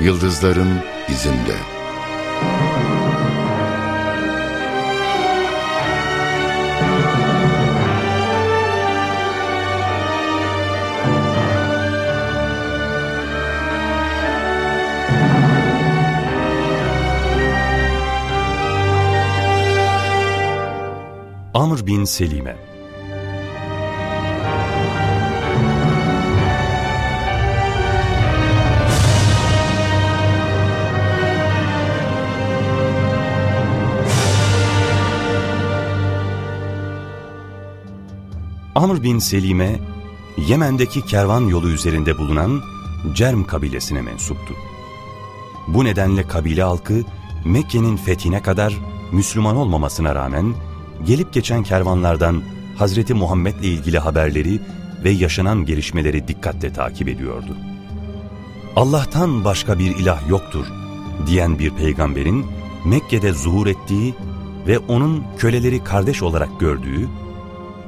Yıldızların izinde. Amr bin Selime Amr bin Selime, Yemen'deki kervan yolu üzerinde bulunan Cerm kabilesine mensuptu. Bu nedenle kabile halkı Mekke'nin fethine kadar Müslüman olmamasına rağmen gelip geçen kervanlardan Hazreti Muhammed'le ilgili haberleri ve yaşanan gelişmeleri dikkatle takip ediyordu. Allah'tan başka bir ilah yoktur diyen bir peygamberin Mekke'de zuhur ettiği ve onun köleleri kardeş olarak gördüğü,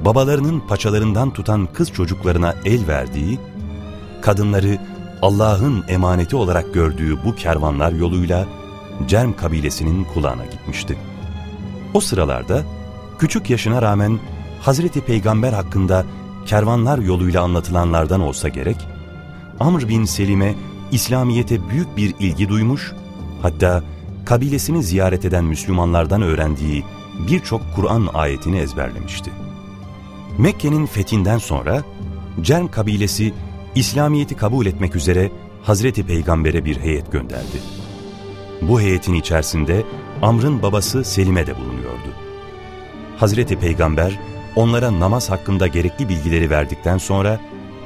babalarının paçalarından tutan kız çocuklarına el verdiği, kadınları Allah'ın emaneti olarak gördüğü bu kervanlar yoluyla Cerm kabilesinin kulağına gitmişti. O sıralarda küçük yaşına rağmen Hazreti Peygamber hakkında kervanlar yoluyla anlatılanlardan olsa gerek, Amr bin Selim'e İslamiyet'e büyük bir ilgi duymuş, hatta kabilesini ziyaret eden Müslümanlardan öğrendiği birçok Kur'an ayetini ezberlemişti. Mekke'nin fethinden sonra Cerm kabilesi İslamiyet'i kabul etmek üzere Hazreti Peygamber'e bir heyet gönderdi. Bu heyetin içerisinde Amr'ın babası Selim'e de bulunuyordu. Hazreti Peygamber onlara namaz hakkında gerekli bilgileri verdikten sonra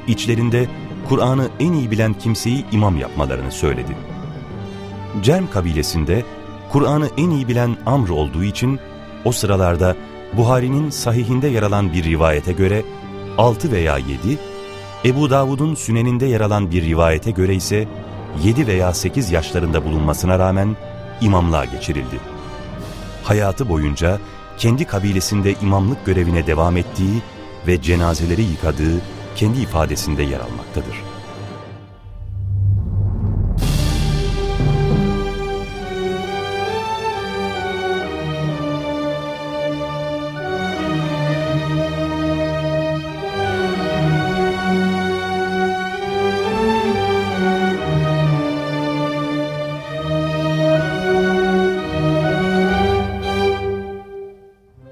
içlerinde Kur'an'ı en iyi bilen kimseyi imam yapmalarını söyledi. Cerm kabilesinde Kur'an'ı en iyi bilen Amr olduğu için o sıralarda Buhari'nin sahihinde yer alan bir rivayete göre 6 veya 7, Ebu Davud'un süneninde yer alan bir rivayete göre ise 7 veya 8 yaşlarında bulunmasına rağmen imamlığa geçirildi. Hayatı boyunca kendi kabilesinde imamlık görevine devam ettiği ve cenazeleri yıkadığı kendi ifadesinde yer almaktadır.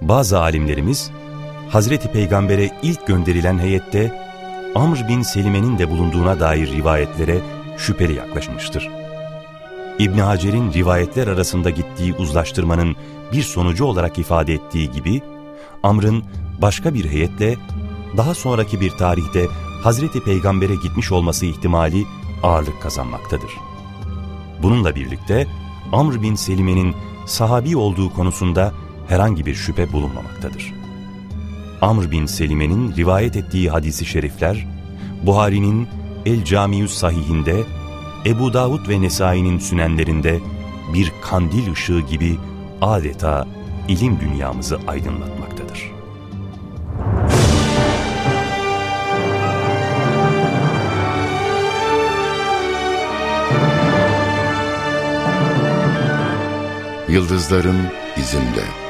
Bazı alimlerimiz Hazreti Peygamber'e ilk gönderilen heyette Amr bin Selime'nin de bulunduğuna dair rivayetlere şüpheli yaklaşmıştır. İbn Hacer'in rivayetler arasında gittiği uzlaştırmanın bir sonucu olarak ifade ettiği gibi Amr'ın başka bir heyetle daha sonraki bir tarihte Hazreti Peygamber'e gitmiş olması ihtimali ağırlık kazanmaktadır. Bununla birlikte Amr bin Selime'nin sahabi olduğu konusunda herhangi bir şüphe bulunmamaktadır. Amr bin Selime'nin rivayet ettiği hadisi şerifler, Buhari'nin El Camius Sahihinde, Ebu Davud ve Nesai'nin sünenlerinde bir kandil ışığı gibi adeta ilim dünyamızı aydınlatmaktadır. Yıldızların izinde.